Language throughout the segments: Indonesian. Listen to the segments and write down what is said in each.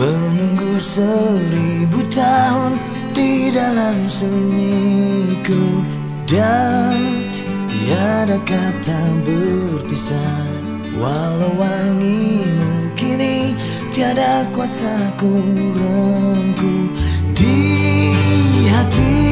Menunggu seribu tahun di dalam sunyiku. Dan tiada kata berpisah Walau wangimu kini tiada kuasa ku rengku Di hati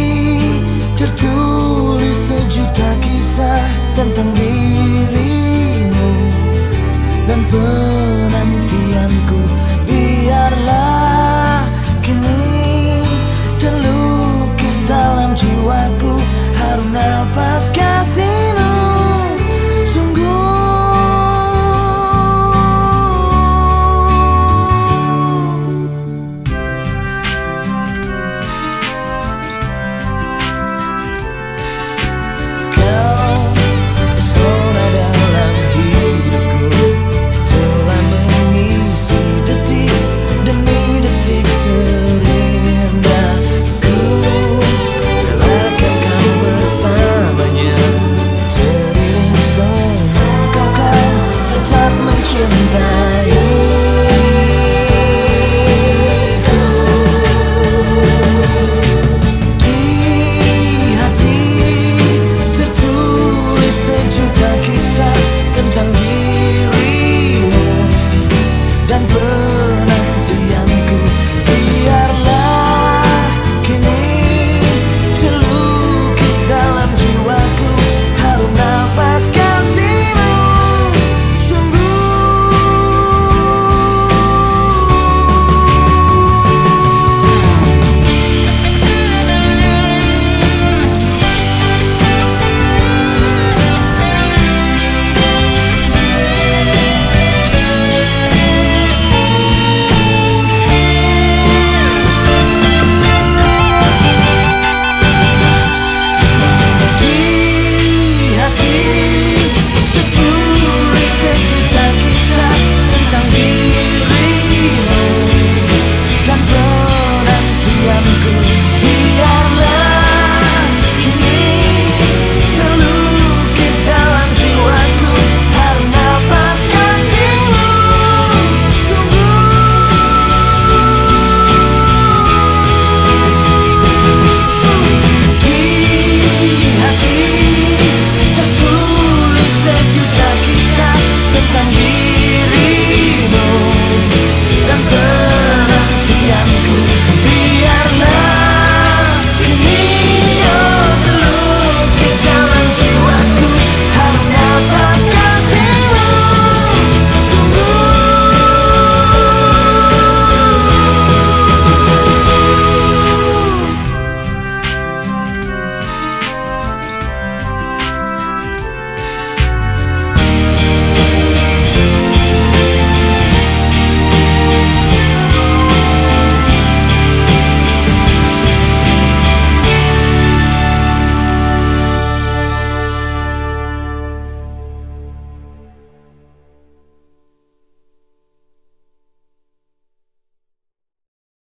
jiwaku. Harum nafaskan looking back